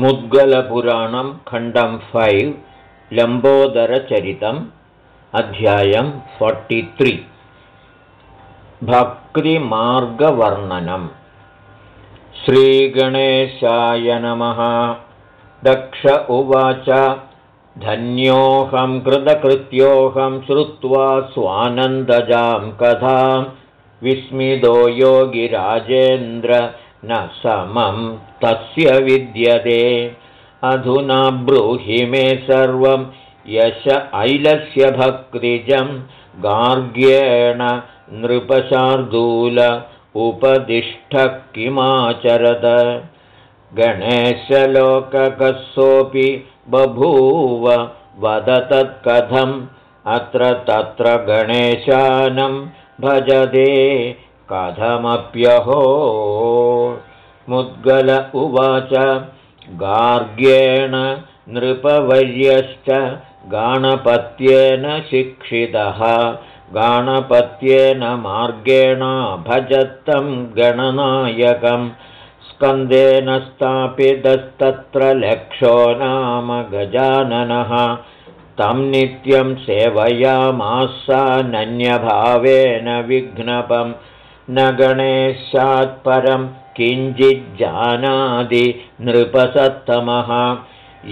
मुद्गलपुराणं खण्डं फैव् लम्बोदरचरितम् अध्यायं फोर्टित्रि भक्तिमार्गवर्णनम् श्रीगणेशाय नमः। दक्ष उवाच। धन्योऽहं कृतकृत्योऽहं श्रुत्वा स्वानन्दजां कथां। विस्मितो योगिराजेन्द्र न समं तस्य विद्यते। अधुना ब्रूहि मे सर्वं यश ऐलस्य भक्तिजं गार्ग्येण नृपशार्दूल उपदिष्ठ किमाचरद। गणेशलोककसोऽपि बभूव वद तत्कथम् अत्र तत्र गणेशानं भजदे कथमप्यहो। मुद्गल उवाच गार्ग्येण नृपवर्यश्च गाणपत्येन शिक्षितः। गाणपत्येन मार्गेण भजत्तं गणनायकं। स्कन्देन स्थापितस्तत्र लक्षो नाम गजाननः। तं नित्यं सेवयामासानन्यभावेन विघ्नपम् न गणेशात्परं किञ्चिज्जानादि नृपसत्तमः।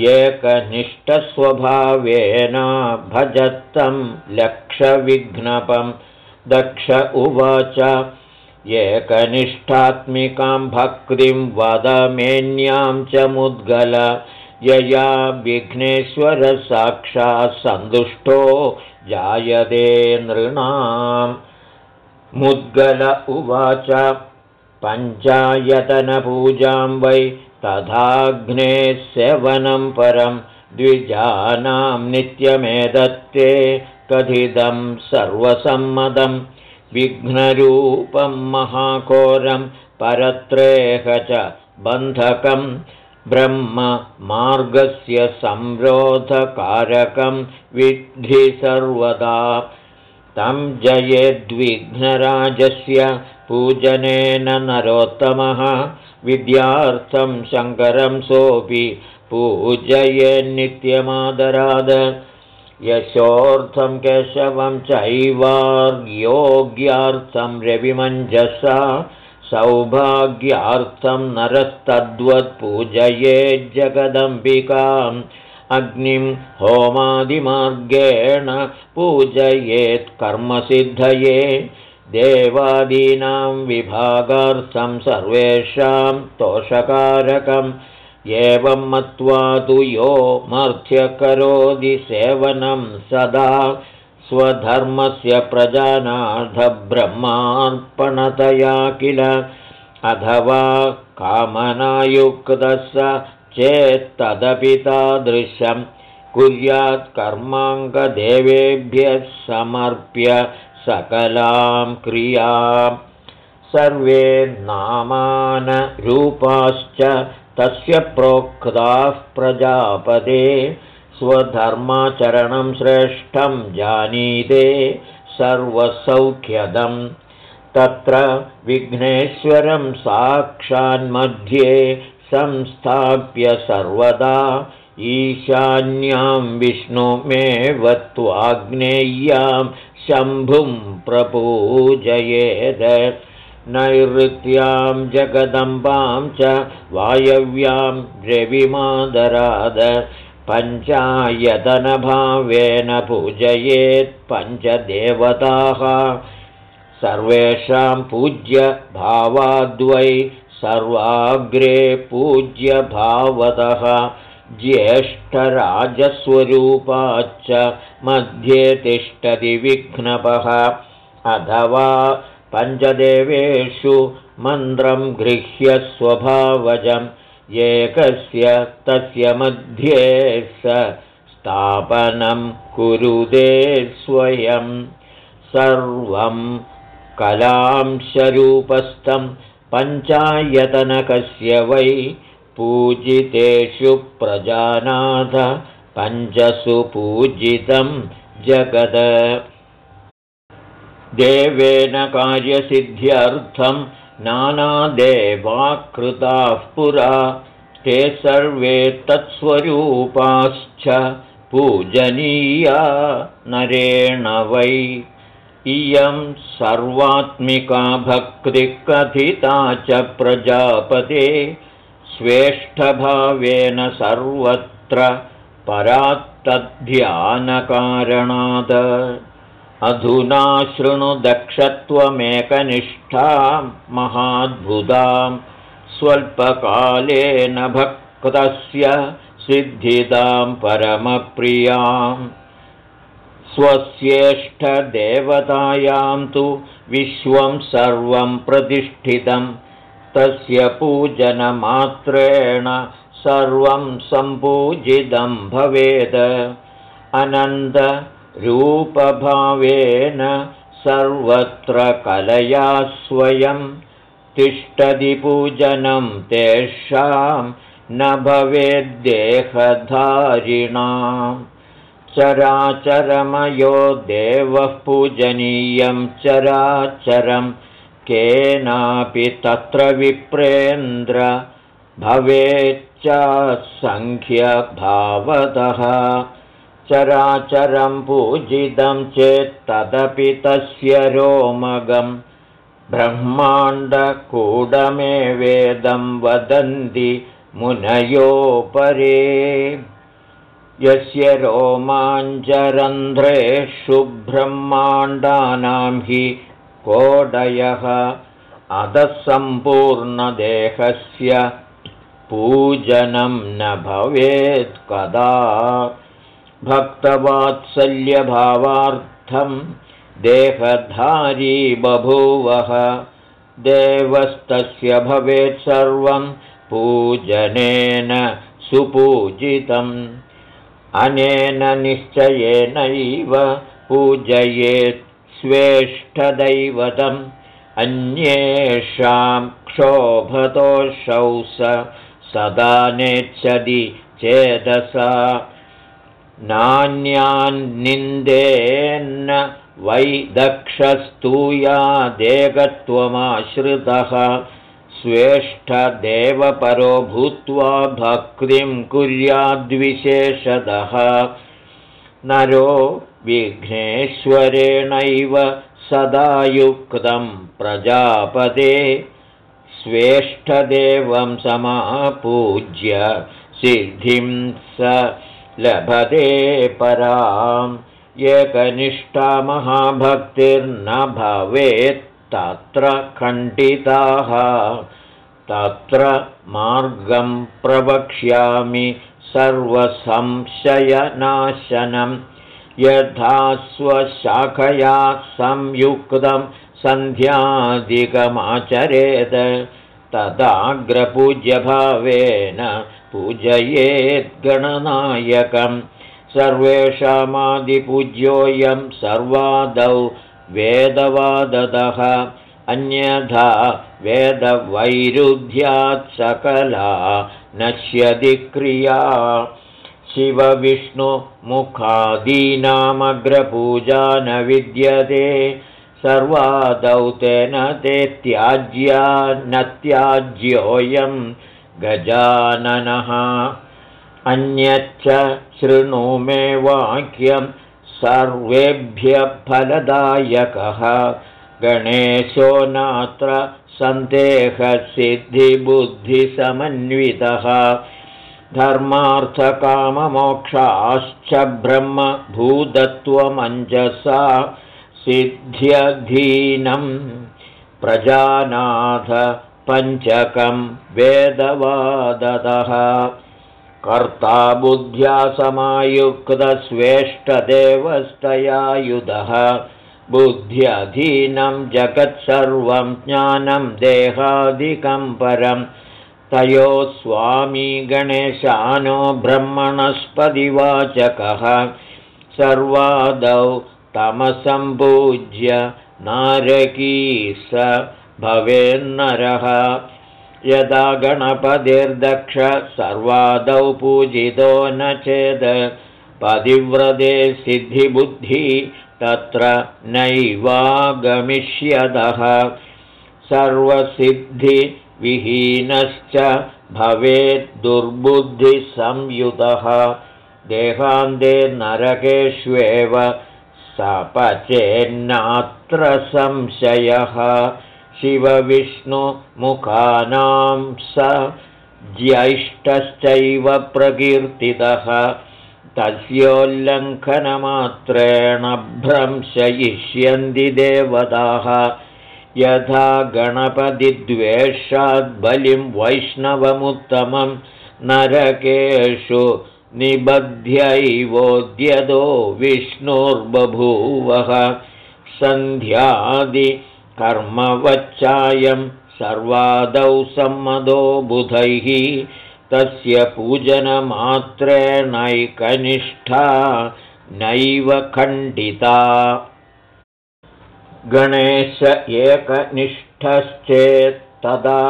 एकनिष्ठस्वभावेन भजत्तं लक्षविघ्नपं। दक्ष उवाच एकनिष्ठात्मिकां भक्तिं वदमेन्यां च मुद्गल। यया विघ्नेश्वरसाक्षात् सन्तुष्टो जायते नृणाम् मुद्गल उवाच पञ्चायतनपूजां वै तथाग्नेः सेवनं परं द्विजानां नित्यमेदत्ते कथितं सर्वसम्मदं विघ्नरूपं महाकोरं परत्रेह च बन्धकं ब्रह्ममार्गस्य संरोधकारकं विद्धि सर्वदा तं जयेद्विघ्नराजस्य पूजनेन नरोत्तमः। विद्यार्थं शङ्करं सोऽपि पूजयेन्नित्यमादराद यशोऽर्थं केशवं चैवार्योग्यार्थं रविमञ्जसा। सौभाग्यार्थं नरस्तद्वत्पूजयेज्जगदम्बिकाम् अग्निं होमादिमार्गेण पूजयेत् कर्मसिद्धये। देवादीनां विभागार्थं सर्वेषां तोषकारकम्। एवं मत्वा तु यो मर्थ्यकरोति सेवनं सदा। स्वधर्मस्य प्रजानार्थब्रह्मार्पणतया किल? अथवा कामनायुक्तः स चेत्तदपि तादृशं कुर्यात् कर्माङ्गदेवेभ्यः समर्प्य सकलां क्रियां। सर्वे नामानरूपाश्च तस्य प्रोक्ताः प्रजापदे स्वधर्माचरणं श्रेष्ठं जानीते सर्वसौख्यदं। तत्र विघ्नेश्वरं साक्षान्मध्ये संस्थाप्य सर्वदा ईशान्यां विष्णुमेव त्वाग्नेय्यां शम्भुं प्रपूजयेद नैऋत्यां जगदम्बां च वायव्यां रविमादराद पञ्चायतनभावेन पूजयेत् पञ्चदेवताः। सर्वेषां पूज्यभावाद्वै सर्वाग्रे पूज्यभावतः ज्येष्ठराजस्वरूपाच्च मध्ये तिष्ठति विघ्नपः। अथवा पञ्चदेवेषु मन्त्रं गृह्य स्वभावजम्। एकस्य तस्य मध्ये स स्थापनं कुरुदे स्वयं सर्वं कलांशरूपस्थं पञ्चायतनकस्य वै पूजितेषु प्रजानाथ पञ्चसु पूजितं जगद। देवेन कार्यसिद्ध्यर्थं नानादेवाकृताः पुरा ते सर्वे तत्स्वरूपाश्च पूजनीया नरेण वै इयं सर्वात्मिका भक्तिकथिता च प्रजापते स्वेष्ठभावेन सर्वत्र परात्तध्यानकारणात् अधुना शृणुदक्षत्वमेकनिष्ठां महाद्भुतां स्वल्पकालेन भक्तस्य सिद्धितां परमप्रियाम् स्वस्येष्ठदेवतायां तु विश्वं सर्वं प्रतिष्ठितं। तस्य पूजनमात्रेण सर्वं सम्पूजितं भवेत् अनन्तरूपभावेन सर्वत्र कलया स्वयं। तिष्ठति पूजनं तेषां न भवेद्देहधारिणाम् चराचरमयो देवः पूजनीयं चराचरं केनापि तत्र विप्रेन्द्र भवेच्च सङ्ख्यभावतः चराचरं पूजितं चेत् तदपि तस्य रोमगं। ब्रह्माण्डकूडमेवेदं वदन्ति मुनयोपरे यस्य रोमाञ्चरन्ध्रेषु ब्रह्माण्डानां हि कोडयः। अधः सम्पूर्णदेहस्य पूजनं न भवेत् कदा। भक्तवात्सल्यभावार्थं देहधारी बभूवः। देवस्तस्य भवेत् सर्वं पूजनेन सुपूजितम् अनेन निश्चयेनैव पूजयेत् स्वेष्ठदैवतम् अन्येषां क्षोभतोषौ सदा नेच्छति चेदसा। नान्यान्निन्देन्न वै दक्षस्तूयादेकत्वमाश्रितः स्वेष्ठदेवपरो भूत्वा भक्तिं कुर्याद्विशेषतः। नरो विघ्नेश्वरेणैव सदा युक्तं प्रजापते। स्वेष्ठदेवं समापूज्य सिद्धिं स लभते पराम् एकनिष्ठा महाभक्तिर्न भवेत् तत्र खण्डिताः। तत्र मार्गं प्रवक्ष्यामि सर्वसंशयनाशनं। यथा स्वशाखया संयुक्तं सन्ध्यादिकमाचरेत्। तदाग्रपूज्यभावेन पूजयेद्गणनायकं सर्वेषामादिपूज्योऽयं सर्वादौ वेदवादतः अन्यथा वेदवैरुध्यात् सकला नश्यति क्रिया। शिवविष्णुमुखादीनामग्रपूजा न विद्यते। सर्वादौ तेन ते त्याज्या न त्याज्योऽयं गजाननः। अन्यच्च शृणु मे वाक्यं सर्वेभ्यः फलदायकः गणेशो नात्र सन्देहसिद्धिबुद्धिसमन्वितः। धर्मार्थकाममोक्षाश्च ब्रह्मभूतत्वमञ्जसा सिद्ध्यधीनं। प्रजानाथ पञ्चकं वेदवादतः कर्ता बुद्ध्या समायुक्तस्वेष्टदेवस्तयायुधः बुद्ध्यधीनं जगत्सर्वं ज्ञानं देहादिकं परं। तयोः स्वामी गणेशानो ब्रह्मणस्पतिवाचकः सर्वादौ तमसम्पूज्य नारकी स भवेन्नरः यदा गणपतिर्दक्ष सर्वादौ पूजितो न चेद् पतिव्रते सिद्धिबुद्धि तत्र नैवागमिष्यतः सर्वसिद्धिविहीनश्च भवेद्दुर्बुद्धिसंयुतः देहान्ते नरकेष्वेव सपचेन्नात्र संशयः शिवविष्णुमुखानां स ज्यैष्ठश्चैव प्रकीर्तितः। तस्योल्लङ्घनमात्रेण भ्रंशयिष्यन्ति देवताः। यथा गणपतिद्वेषाद्बलिं वैष्णवमुत्तमं नरकेषु निबध्यैवोद्यतो विष्णुर्बभूवः सन्ध्यादिकर्मवच्चायं सर्वादौ सम्मदो बुधैः तस्य पूजनमात्रेणैकनिष्ठा नैव खण्डिता। गणेश एकनिष्ठश्चेत्तदा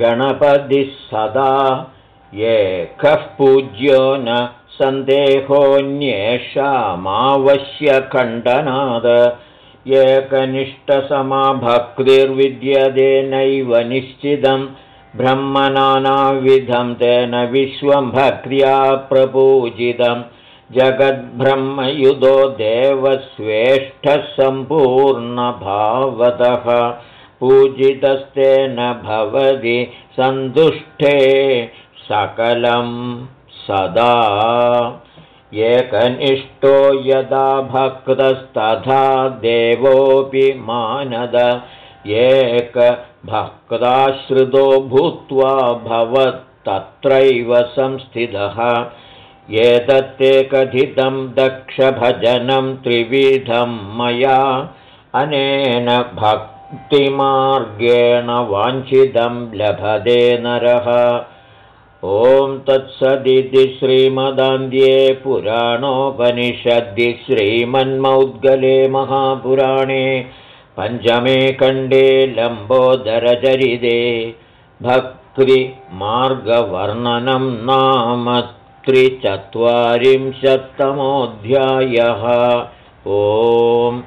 गणपतिः सदा एकः पूज्यो न सन्देहोऽन्येषामावश्यखण्डनाद एकनिष्ठसमा भक्तिर्विद्यते नैव निश्चितं ब्रह्मनानाविधं तेन विश्वं भक्त्या प्रपूजितं। जगद्ब्रह्मयुधो देवस्वेष्ठः सम्पूर्णभावतः पूजितस्तेन भवति सन्तुष्टे सकलं सदा एकनिष्ठो यदा भक्तस्तथा देवोऽपि मानद। एकभक्ताश्रितो भूत्वा भवत्तत्रैव संस्थितः। एतत्ते कथितं दक्षभजनं त्रिविधं मया। अनेन भक्तिमार्गेण वाञ्छितं लभते नरः ॐ तत्सदिति श्रीमदान्ध्ये पुराणोपनिषद्दि श्रीमन्मौद्गले महापुराणे पञ्चमे खण्डे लम्बोदरचरिते भक्तिमार्गवर्णनं नाम त्रिचत्वारिंशत्तमोऽध्यायः। ओम्